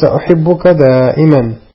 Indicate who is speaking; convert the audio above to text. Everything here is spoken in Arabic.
Speaker 1: سأحبك دائما.